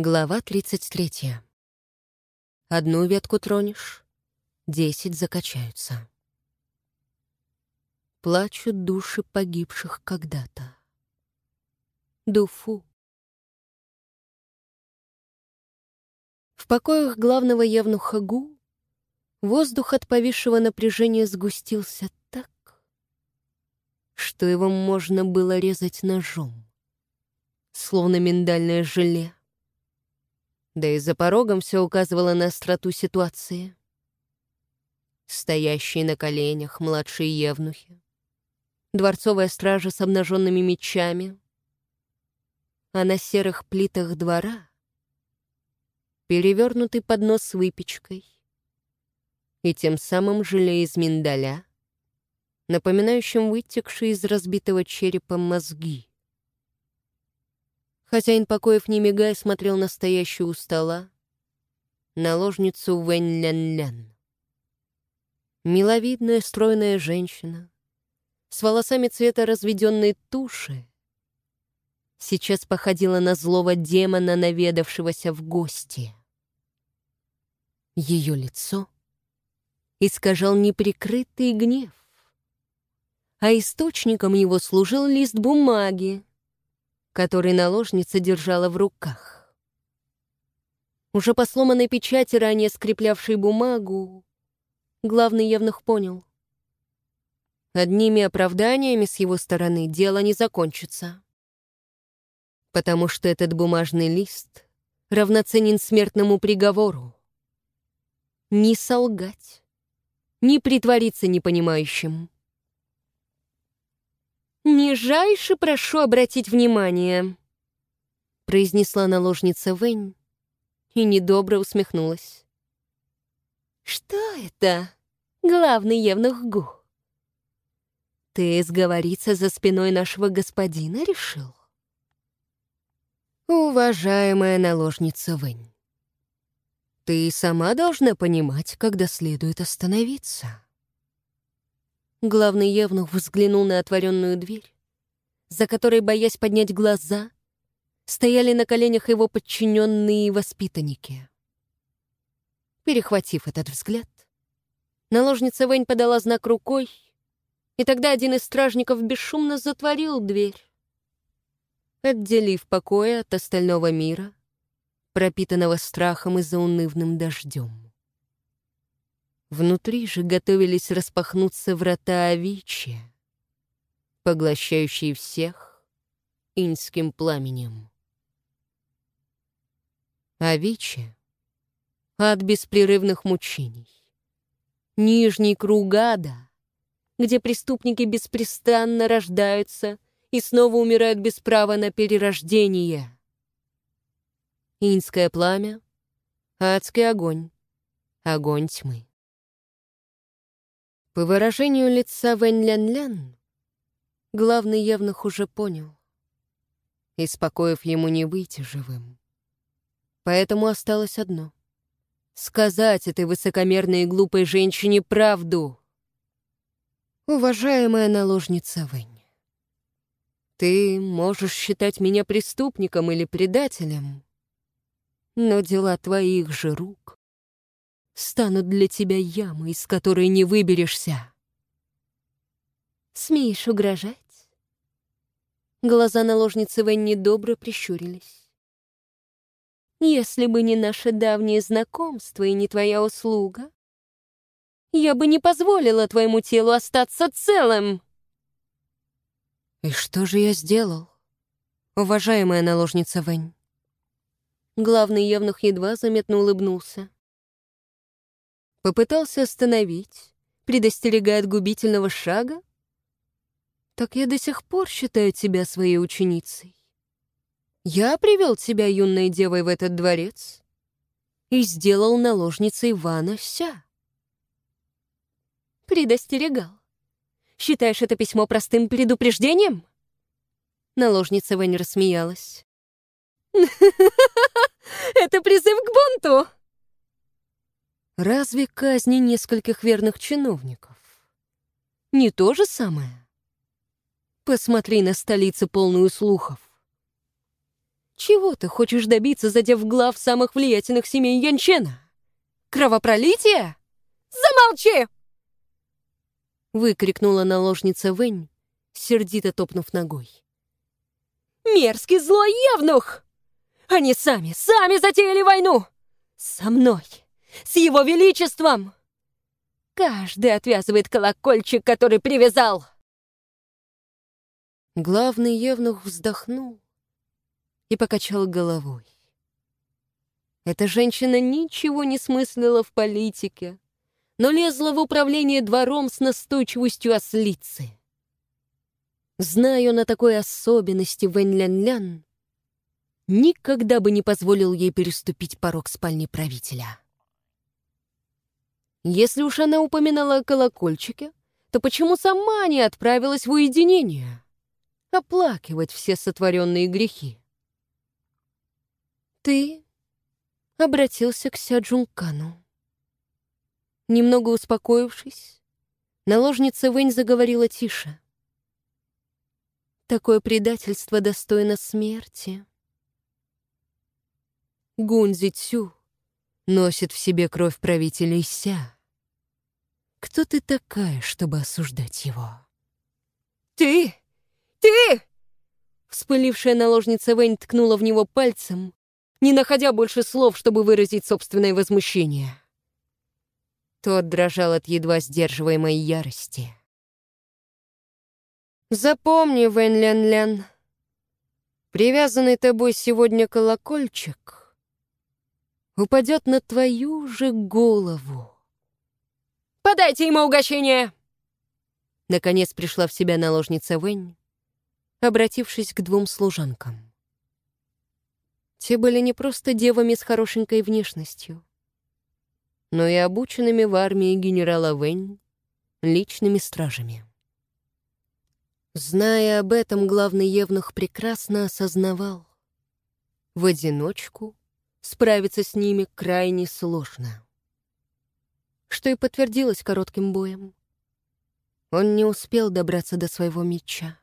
Глава 33. Одну ветку тронешь, десять закачаются. Плачут души погибших когда-то. Дуфу. В покоях главного явнуха Гу воздух от повисшего напряжения сгустился так, что его можно было резать ножом, словно миндальное желе. Да и за порогом все указывало на остроту ситуации. Стоящие на коленях младшие евнухи, дворцовая стража с обнаженными мечами, а на серых плитах двора перевернутый поднос с выпечкой и тем самым желе из миндаля, напоминающим вытекшие из разбитого черепа мозги. Хозяин покоев, не мигая, смотрел на стоящую у стола наложницу Вэнь Лян-Лян. Миловидная, стройная женщина с волосами цвета разведенной туши сейчас походила на злого демона, наведавшегося в гости. Ее лицо искажал неприкрытый гнев, а источником его служил лист бумаги, который наложница держала в руках. Уже по сломанной печати, ранее скреплявшей бумагу, главный явных понял. Одними оправданиями с его стороны дело не закончится. Потому что этот бумажный лист равноценен смертному приговору. Не солгать, не притвориться непонимающим. «Нижайше прошу обратить внимание», — произнесла наложница Вэнь и недобро усмехнулась. «Что это, главный евнух Гу? Ты сговориться за спиной нашего господина решил?» «Уважаемая наложница Вэнь, ты сама должна понимать, когда следует остановиться». Главный евнух взглянул на отворенную дверь, за которой, боясь поднять глаза, стояли на коленях его подчиненные воспитанники. Перехватив этот взгляд, наложница Вэнь подала знак рукой, и тогда один из стражников бесшумно затворил дверь, отделив покоя от остального мира, пропитанного страхом и заунывным дождем. Внутри же готовились распахнуться врата Авичи, поглощающие всех иньским пламенем. Авичи от беспрерывных мучений. Нижний круг ада, где преступники беспрестанно рождаются и снова умирают без права на перерождение. Инское пламя, адский огонь, огонь тьмы. По выражению лица Вэнь Лян-Лян, главный явных уже понял. Из покоев ему не выйти живым. Поэтому осталось одно — сказать этой высокомерной и глупой женщине правду. Уважаемая наложница Вэнь, ты можешь считать меня преступником или предателем, но дела твоих же рук станут для тебя ямой, из которой не выберешься. Смеешь угрожать? Глаза наложницы Вэнни добро прищурились. Если бы не наше давнее знакомство и не твоя услуга, я бы не позволила твоему телу остаться целым. И что же я сделал, уважаемая наложница Вэнь? Главный евнух едва заметно улыбнулся. Попытался остановить, предостерегая от губительного шага? Так я до сих пор считаю тебя своей ученицей. Я привел тебя, юной девой, в этот дворец и сделал наложницей Ивана Ся. Предостерегал. Считаешь это письмо простым предупреждением? Наложница Вэнь рассмеялась. «Это призыв к бунту!» Разве казни нескольких верных чиновников? Не то же самое? Посмотри на столицу, полную слухов. Чего ты хочешь добиться, задев глав самых влиятельных семей Янчена? Кровопролитие? Замолчи! Выкрикнула наложница Вэнь, сердито топнув ногой. Мерзкий злой евнух! Они сами, сами затеяли войну! Со мной! С его величеством! Каждый отвязывает колокольчик, который привязал!» Главный евнух вздохнул и покачал головой. Эта женщина ничего не смыслила в политике, но лезла в управление двором с настойчивостью ослицы. Зная на такой особенности Вэнь-Лян-Лян, никогда бы не позволил ей переступить порог спальни правителя. Если уж она упоминала о колокольчике, то почему сама не отправилась в уединение? Оплакивать все сотворенные грехи. Ты обратился к Сяджункану. Немного успокоившись, наложница Вэнь заговорила тише. Такое предательство достойно смерти. Гунзи Цю носит в себе кровь правителей Ся. Кто ты такая, чтобы осуждать его? «Ты! Ты!» Вспылившая наложница Вэнь ткнула в него пальцем, не находя больше слов, чтобы выразить собственное возмущение. Тот дрожал от едва сдерживаемой ярости. «Запомни, Вэнь Лян-Лян, привязанный тобой сегодня колокольчик упадет на твою же голову. «Подайте ему угощение!» Наконец пришла в себя наложница Вэнь, обратившись к двум служанкам. Те были не просто девами с хорошенькой внешностью, но и обученными в армии генерала Вэнь личными стражами. Зная об этом, главный евнух прекрасно осознавал. В одиночку справиться с ними крайне сложно. Что и подтвердилось коротким боем. Он не успел добраться до своего меча.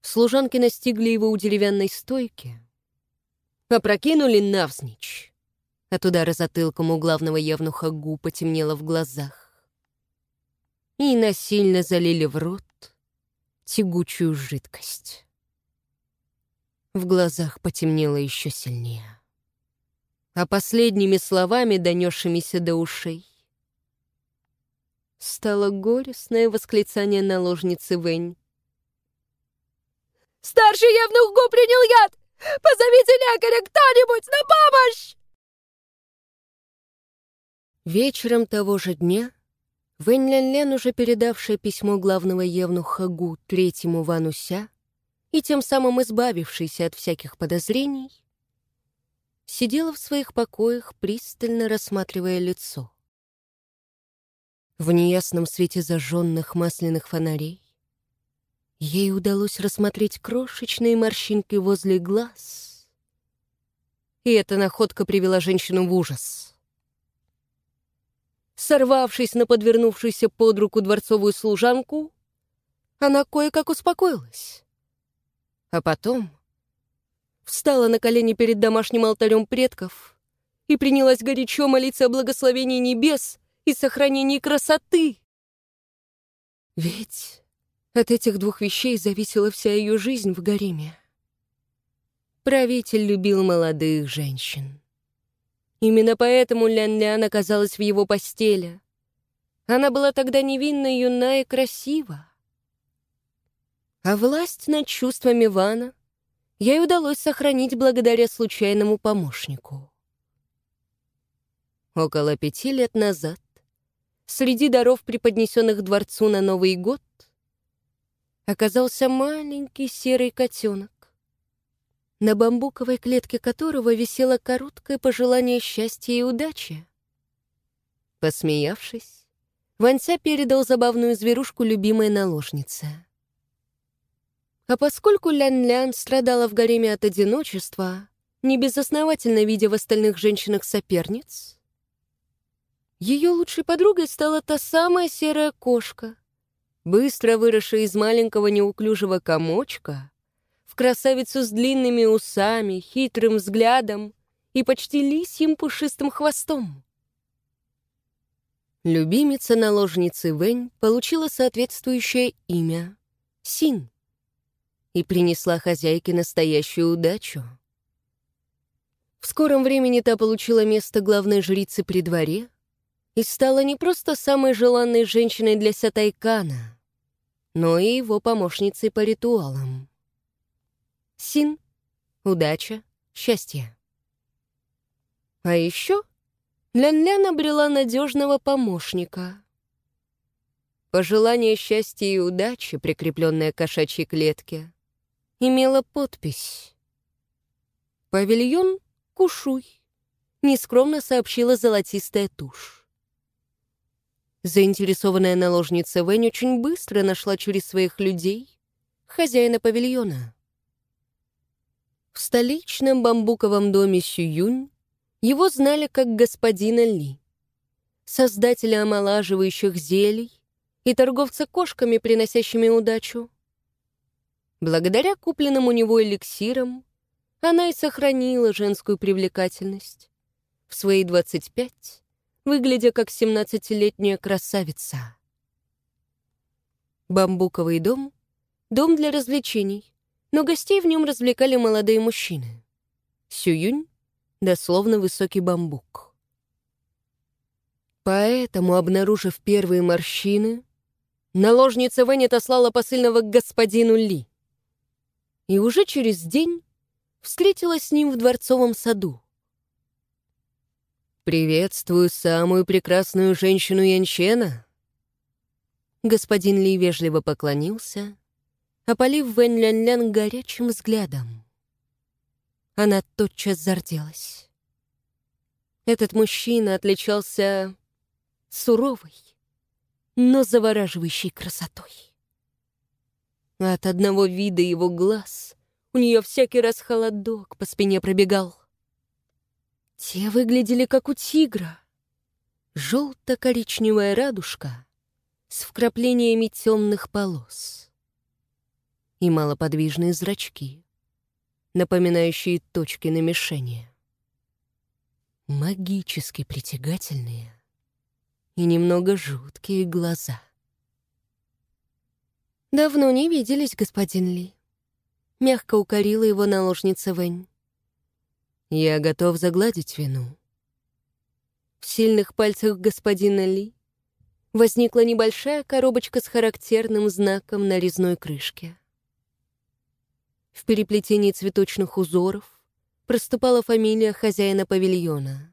Служанки настигли его у деревянной стойки, опрокинули навзничь. От удара затылком у главного евнуха Гу потемнело в глазах. И насильно залили в рот тягучую жидкость. В глазах потемнело еще сильнее а последними словами, донесшимися до ушей, стало горестное восклицание наложницы Вэнь. «Старший явнух Гу принял яд! Позовите лекаря кто-нибудь на помощь!» Вечером того же дня Вэнь Лян Лян, уже передавшая письмо главного евнуха Гу третьему Вануся и тем самым избавившийся от всяких подозрений, сидела в своих покоях, пристально рассматривая лицо. В неясном свете зажженных масляных фонарей ей удалось рассмотреть крошечные морщинки возле глаз. И эта находка привела женщину в ужас. Сорвавшись на подвернувшуюся под руку дворцовую служанку, она кое-как успокоилась. А потом встала на колени перед домашним алтарем предков и принялась горячо молиться о благословении небес и сохранении красоты. Ведь от этих двух вещей зависела вся ее жизнь в гареме. Правитель любил молодых женщин. Именно поэтому Лян-Лян оказалась в его постели. Она была тогда невинна, юна и красива. А власть над чувствами Вана ей удалось сохранить благодаря случайному помощнику. Около пяти лет назад, среди даров, преподнесенных дворцу на Новый год, оказался маленький серый котенок, на бамбуковой клетке которого висело короткое пожелание счастья и удачи. Посмеявшись, Ванся передал забавную зверушку любимой наложнице — а поскольку Лян-Лян страдала в гареме от одиночества, не безосновательно видя в остальных женщинах соперниц, ее лучшей подругой стала та самая серая кошка, быстро выросшая из маленького неуклюжего комочка, в красавицу с длинными усами, хитрым взглядом и почти лисьим пушистым хвостом. Любимица наложницы Вэнь получила соответствующее имя — Син и принесла хозяйке настоящую удачу. В скором времени та получила место главной жрицы при дворе и стала не просто самой желанной женщиной для Сатайкана, но и его помощницей по ритуалам. Син — удача, счастье. А еще Лян-Лян обрела надежного помощника. Пожелание счастья и удачи, прикрепленное к кошачьей клетке, имело подпись. «Павильон Кушуй», — нескромно сообщила золотистая тушь. Заинтересованная наложница Вэнь очень быстро нашла через своих людей хозяина павильона. В столичном бамбуковом доме Сююнь его знали как господина Ли, создателя омолаживающих зелий и торговца кошками, приносящими удачу. Благодаря купленным у него эликсирам, она и сохранила женскую привлекательность. В свои 25, выглядя как 17-летняя красавица. Бамбуковый дом — дом для развлечений, но гостей в нем развлекали молодые мужчины. Сююнь — дословно высокий бамбук. Поэтому, обнаружив первые морщины, наложница Вэнь отослала посыльного к господину Ли. И уже через день встретилась с ним в дворцовом саду. «Приветствую самую прекрасную женщину Янчена!» Господин Ли вежливо поклонился опалив Вэнь Лян-Лян горячим взглядом. Она тотчас зарделась. Этот мужчина отличался суровой, но завораживающей красотой. От одного вида его глаз у нее всякий раз холодок по спине пробегал. Те выглядели как у тигра. Желто-коричневая радужка с вкраплениями темных полос и малоподвижные зрачки, напоминающие точки на мишени. Магически притягательные и немного жуткие глаза. «Давно не виделись, господин Ли», — мягко укорила его наложница Вэнь. «Я готов загладить вину». В сильных пальцах господина Ли возникла небольшая коробочка с характерным знаком на резной крышке. В переплетении цветочных узоров проступала фамилия хозяина павильона.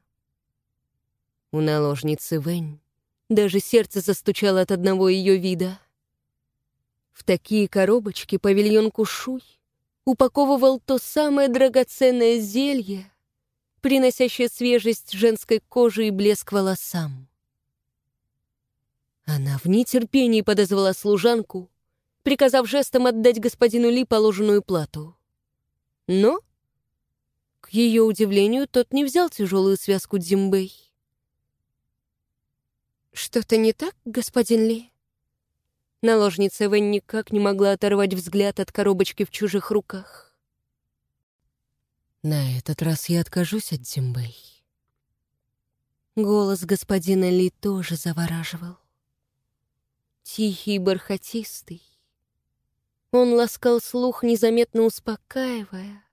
У наложницы Вэнь даже сердце застучало от одного ее вида. В такие коробочки павильон Кушуй упаковывал то самое драгоценное зелье, приносящее свежесть женской кожи и блеск волосам. Она в нетерпении подозвала служанку приказав жестом отдать господину Ли положенную плату. Но, к ее удивлению, тот не взял тяжелую связку Дзимбэй. «Что-то не так, господин Ли?» Наложница Вэнь никак не могла оторвать взгляд от коробочки в чужих руках. «На этот раз я откажусь от Дзимбэй». Голос господина Ли тоже завораживал. Тихий бархатистый, он ласкал слух, незаметно успокаивая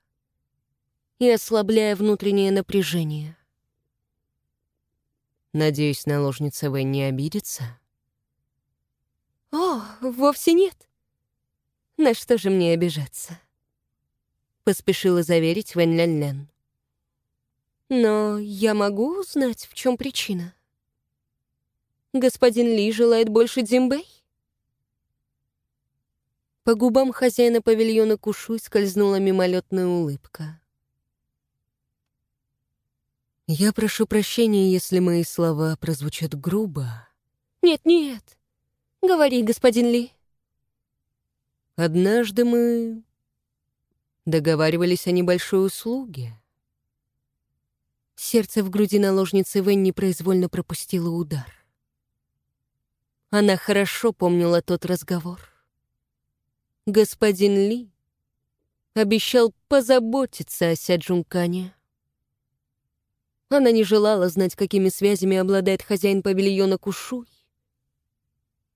и ослабляя внутреннее напряжение. «Надеюсь, наложница Вэнь не обидится?» «О, вовсе нет. На что же мне обижаться?» Поспешила заверить Вэнь Лян-Лян. «Но я могу узнать, в чем причина? Господин Ли желает больше Дзимбэй?» По губам хозяина павильона Кушуй скользнула мимолетная улыбка. «Я прошу прощения, если мои слова прозвучат грубо». «Нет-нет, говори, господин Ли». «Однажды мы договаривались о небольшой услуге». Сердце в груди наложницы Вэнь непроизвольно пропустило удар. Она хорошо помнила тот разговор господин Ли обещал позаботиться о Сяджункане. Она не желала знать, какими связями обладает хозяин павильона Кушуй,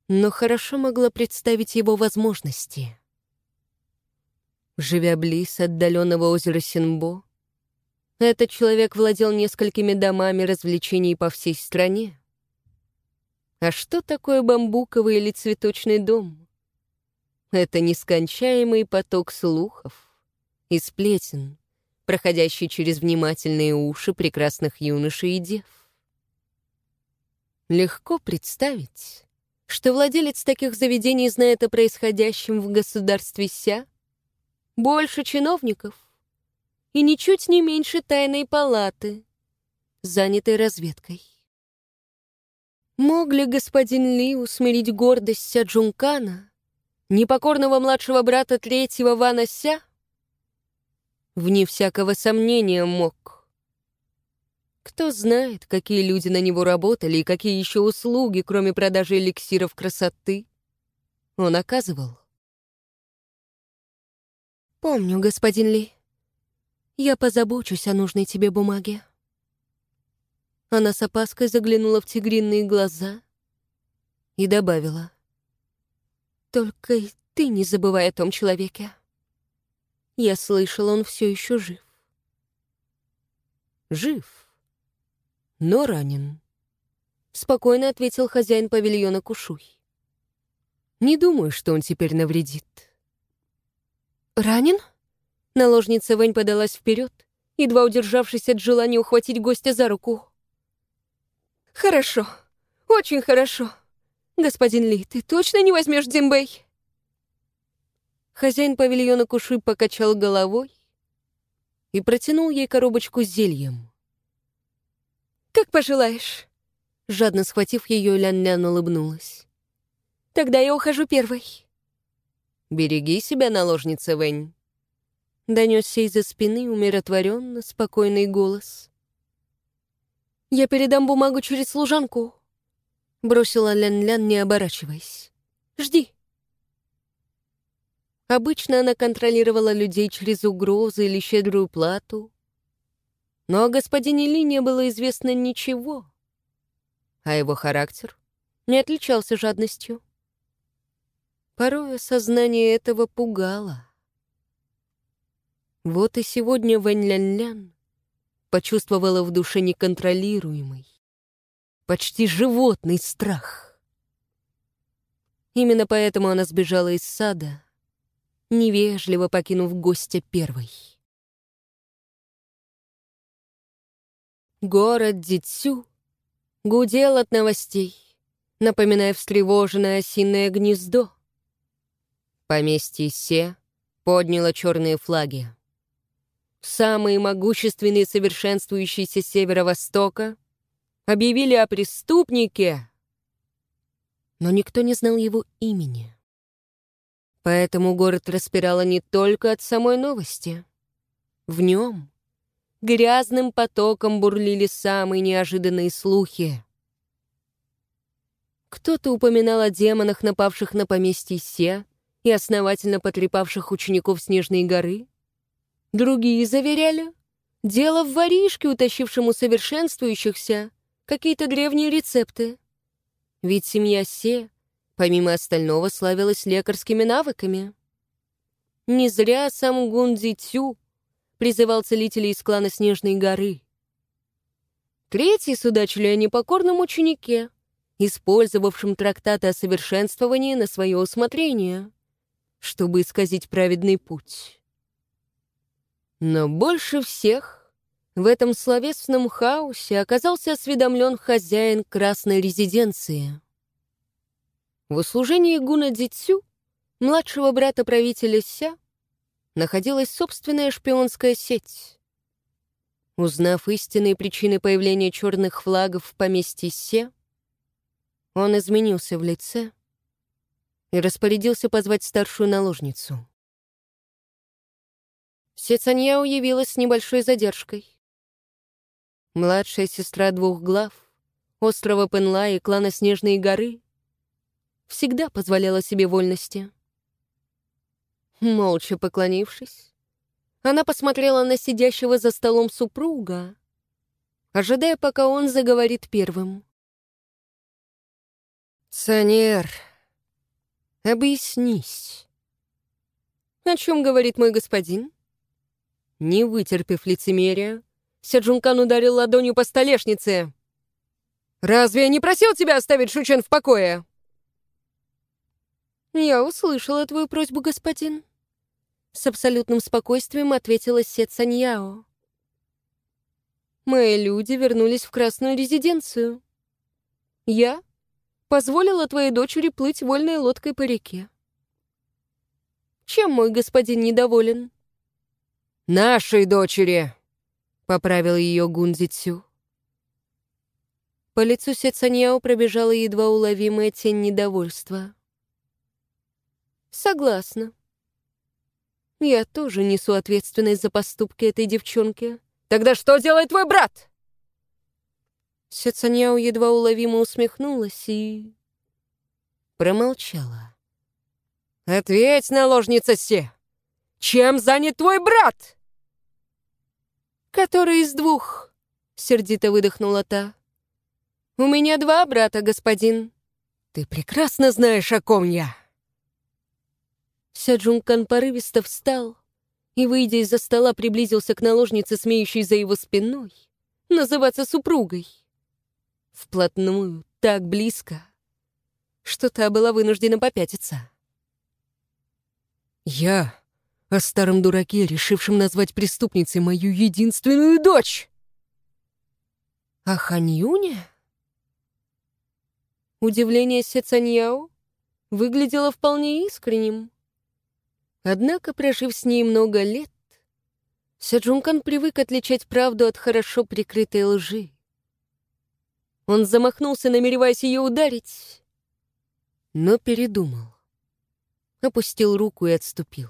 но хорошо могла представить его возможности. Живя близ отдаленного озера Синбо, этот человек владел несколькими домами развлечений по всей стране. А что такое бамбуковый или цветочный дом? Это нескончаемый поток слухов и сплетен, проходящий через внимательные уши прекрасных юношей и дев. Легко представить, что владелец таких заведений знает о происходящем в государстве Ся больше чиновников и ничуть не меньше тайной палаты, занятой разведкой. Мог ли господин Ли усмирить гордость Сяджункана, непокорного младшего брата третьего Вана Ся? Вне всякого сомнения мог. Кто знает, какие люди на него работали и какие еще услуги, кроме продажи эликсиров красоты, он оказывал. «Помню, господин Ли. Я позабочусь о нужной тебе бумаге». Она с опаской заглянула в тигриные глаза и добавила. «Только и ты не забывай о том человеке. Я слышал, он все еще жив». «Жив, но ранен», — спокойно ответил хозяин павильона Кушуй. «Не думаю, что он теперь навредит». «Ранен?» Наложница Вэнь подалась вперед, едва удержавшись от желания ухватить гостя за руку. «Хорошо, очень хорошо. Господин Ли, ты точно не возьмешь Дзимбэй?» Хозяин павильона Куши покачал головой и протянул ей коробочку с зельем. «Как пожелаешь». Жадно схватив ее, Лян-Лян улыбнулась. «Тогда я ухожу первой». «Береги себя, наложница Вэнь», — донесся из-за спины умиротворенно спокойный голос. «Я передам бумагу через служанку», — бросила Лян-Лян, не оборачиваясь. «Жди». Обычно она контролировала людей через угрозы или щедрую плату, но о господине Ли не было известно ничего, а его характер не отличался жадностью. Порой осознание этого пугало. Вот и сегодня Вэнь Лян-Лян почувствовала в душе неконтролируемый, почти животный страх. Именно поэтому она сбежала из сада, невежливо покинув гостя первой. Город Дитсю гудел от новостей, напоминая встревоженное осиное гнездо. Поместье Се подняло черные флаги самые могущественные совершенствующиеся северо-востока, объявили о преступнике, но никто не знал его имени. Поэтому город распирало не только от самой новости. В нем грязным потоком бурлили самые неожиданные слухи. Кто-то упоминал о демонах, напавших на поместье Се и основательно потрепавших учеников Снежной горы, Другие заверяли, дело в воришке, утащившему совершенствующихся, какие-то древние рецепты. Ведь семья Се, помимо остального, славилась лекарскими навыками. Не зря сам Гунди Цю призывал целителей из клана Снежной горы. Третьи судачили о непокорном ученике, использовавшем трактаты о совершенствовании на свое усмотрение, чтобы исказить праведный путь. Но больше всех в этом словесном хаосе оказался осведомлен хозяин красной резиденции. В услужении Гуна Дитсю, младшего брата правителя Ся, находилась собственная шпионская сеть. Узнав истинные причины появления черных флагов в поместье Се, он изменился в лице и распорядился позвать старшую наложницу. Сецаньяо явилась с небольшой задержкой. Младшая сестра двух глав, острова Пенла и клана Снежной горы, всегда позволяла себе вольности. Молча поклонившись, Она посмотрела на сидящего за столом супруга, ожидая, пока он заговорит первым. «Санер, объяснись». «О чем говорит мой господин?» Не вытерпев лицемерия, Сяджункан ударил ладонью по столешнице. «Разве я не просил тебя оставить Шучен в покое?» «Я услышала твою просьбу, господин». С абсолютным спокойствием ответила Сет Саньяо. «Мои люди вернулись в красную резиденцию. Я позволила твоей дочери плыть вольной лодкой по реке. Чем мой господин недоволен?» «Нашей дочери!» — поправил ее Гунзицю. По лицу Сецаньяо пробежала едва уловимая тень недовольства. «Согласна. Я тоже несу ответственность за поступки этой девчонки. Тогда что делает твой брат?» Сецаньяо едва уловимо усмехнулась и... промолчала. «Ответь, наложница Се! Чем занят твой брат?» «Который из двух?» — сердито выдохнула та. «У меня два брата, господин». «Ты прекрасно знаешь, о ком я!» Сяджункан порывисто встал и, выйдя из-за стола, приблизился к наложнице, смеющей за его спиной, называться супругой. Вплотную, так близко, что та была вынуждена попятиться. «Я о старом дураке, решившем назвать преступницей мою единственную дочь!» «А Ханьюня?» Удивление Сецаньяо выглядело вполне искренним. Однако, прожив с ней много лет, Сяджункан привык отличать правду от хорошо прикрытой лжи. Он замахнулся, намереваясь ее ударить, но передумал. Опустил руку и отступил.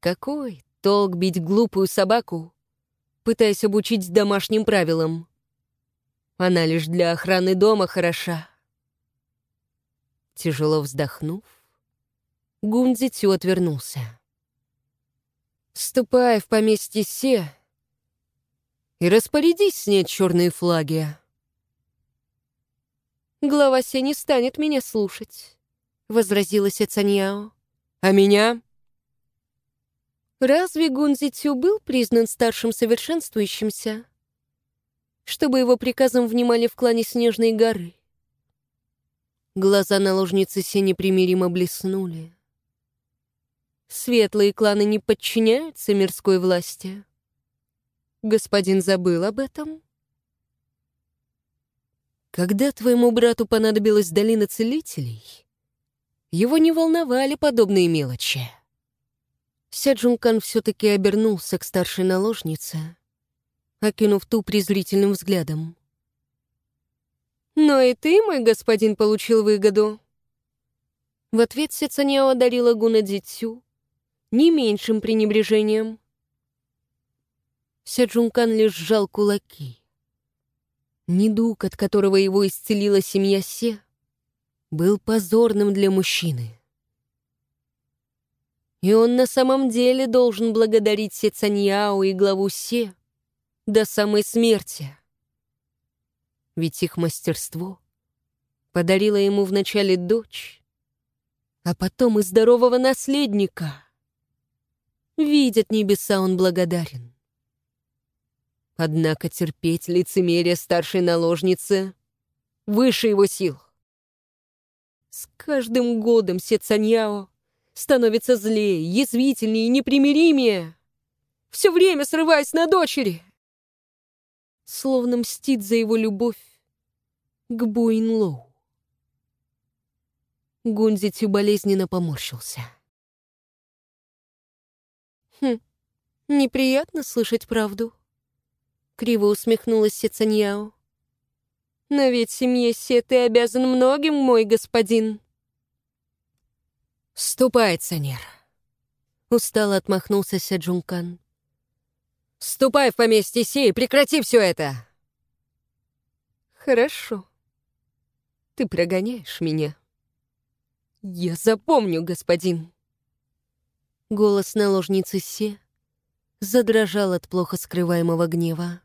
Какой толк бить глупую собаку, пытаясь обучить домашним правилам? Она лишь для охраны дома хороша. Тяжело вздохнув, Гунзитю отвернулся. «Ступай в поместье Се и распорядись снять черные флаги». «Глава Се не станет меня слушать», — возразила Сецаньяо. «А меня?» «Разве Гунзитю был признан старшим совершенствующимся?» чтобы его приказом внимали в клане Снежной горы. Глаза наложницы Се непримиримо блеснули. Светлые кланы не подчиняются мирской власти. Господин забыл об этом? Когда твоему брату понадобилась долина целителей, его не волновали подобные мелочи. Сяджункан все-таки обернулся к старшей наложнице, окинув ту презрительным взглядом. «Но и ты, мой господин, получил выгоду». В ответ Сецаняо одарила Гуна Дзитсю, не меньшим пренебрежением. Сяджункан лишь сжал кулаки. Недуг, от которого его исцелила семья Се, был позорным для мужчины. И он на самом деле должен благодарить Се Цаньяо и главу Се до самой смерти. Ведь их мастерство подарило ему вначале дочь, а потом и здорового наследника — Видят небеса, он благодарен. Однако терпеть лицемерие старшей наложницы выше его сил. С каждым годом Сецаньяо становится злее, язвительнее и непримиримее, все время срываясь на дочери. Словно мстит за его любовь к Буинлоу. Гунзитю болезненно поморщился. Хм, неприятно слышать правду. Криво усмехнулась Сецаньяо. Но ведь семье Се ты обязан многим, мой господин. Ступай, Цанер. Устало отмахнулся Сяджункан. Ступай в поместье Се и прекрати все это. Хорошо. Ты прогоняешь меня. Я запомню, господин. Голос наложницы Се задрожал от плохо скрываемого гнева.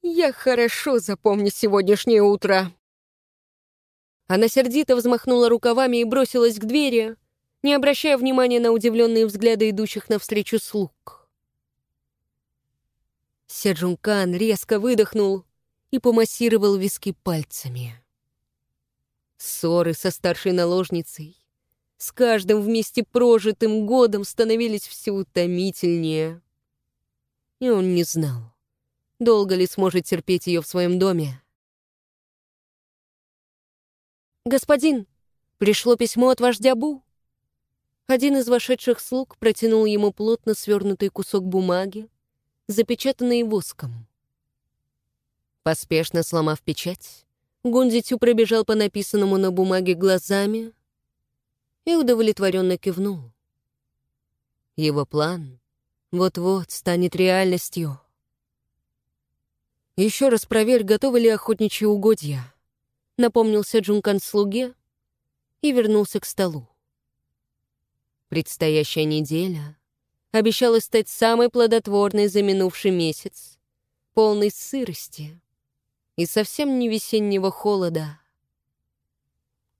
«Я хорошо запомню сегодняшнее утро». Она сердито взмахнула рукавами и бросилась к двери, не обращая внимания на удивленные взгляды идущих навстречу слуг. Седжункан резко выдохнул и помассировал виски пальцами. Ссоры со старшей наложницей с каждым вместе прожитым годом становились все утомительнее. И он не знал, долго ли сможет терпеть ее в своем доме. «Господин, пришло письмо от вождя Бу». Один из вошедших слуг протянул ему плотно свернутый кусок бумаги, запечатанный воском. Поспешно сломав печать, Гундитю пробежал по написанному на бумаге глазами и удовлетворенно кивнул. Его план вот-вот станет реальностью. «Еще раз проверь, готовы ли охотничьи угодья», — напомнился Джункан слуге и вернулся к столу. Предстоящая неделя обещала стать самой плодотворной за минувший месяц, полной сырости и совсем не весеннего холода.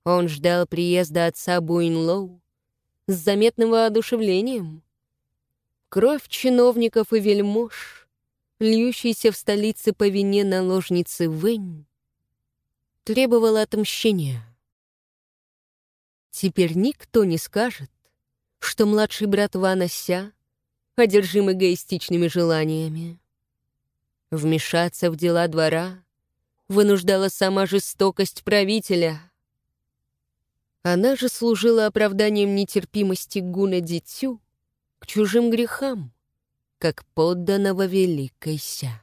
Он ждал приезда отца Буинлоу с заметным воодушевлением. Кровь чиновников и вельмож, льющаяся в столице по вине наложницы Вэнь, требовала отмщения. Теперь никто не скажет, что младший брат Вана Ся одержим эгоистичными желаниями. Вмешаться в дела двора вынуждала сама жестокость правителя. Она же служила оправданием нетерпимости Гуна Дитю к чужим грехам, как подданного великой Ся.